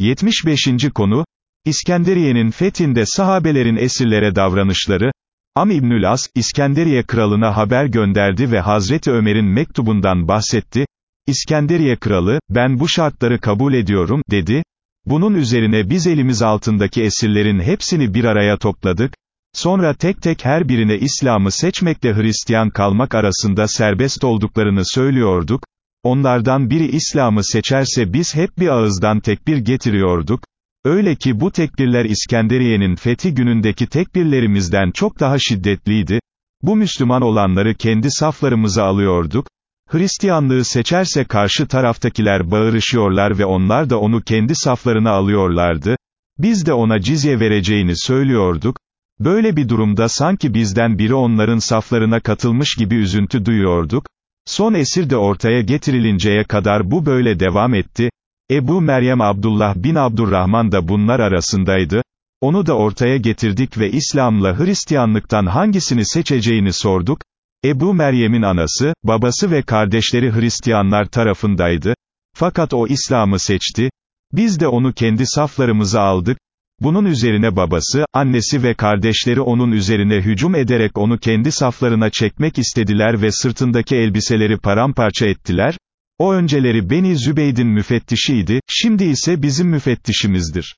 75. konu, İskenderiye'nin fethinde sahabelerin esirlere davranışları, Am İbnül As, İskenderiye kralına haber gönderdi ve Hazreti Ömer'in mektubundan bahsetti, İskenderiye kralı, ben bu şartları kabul ediyorum, dedi, bunun üzerine biz elimiz altındaki esirlerin hepsini bir araya topladık, sonra tek tek her birine İslam'ı seçmekle Hristiyan kalmak arasında serbest olduklarını söylüyorduk, onlardan biri İslam'ı seçerse biz hep bir ağızdan tekbir getiriyorduk, öyle ki bu tekbirler İskenderiye'nin fethi günündeki tekbirlerimizden çok daha şiddetliydi, bu Müslüman olanları kendi saflarımıza alıyorduk, Hristiyanlığı seçerse karşı taraftakiler bağırışıyorlar ve onlar da onu kendi saflarına alıyorlardı, biz de ona cizye vereceğini söylüyorduk, böyle bir durumda sanki bizden biri onların saflarına katılmış gibi üzüntü duyuyorduk, son esir de ortaya getirilinceye kadar bu böyle devam etti, Ebu Meryem Abdullah bin Abdurrahman da bunlar arasındaydı, onu da ortaya getirdik ve İslam'la Hristiyanlıktan hangisini seçeceğini sorduk, Ebu Meryem'in anası, babası ve kardeşleri Hristiyanlar tarafındaydı, fakat o İslam'ı seçti, biz de onu kendi saflarımıza aldık, bunun üzerine babası, annesi ve kardeşleri onun üzerine hücum ederek onu kendi saflarına çekmek istediler ve sırtındaki elbiseleri paramparça ettiler, o önceleri Beni Zübeyd'in müfettişiydi, şimdi ise bizim müfettişimizdir.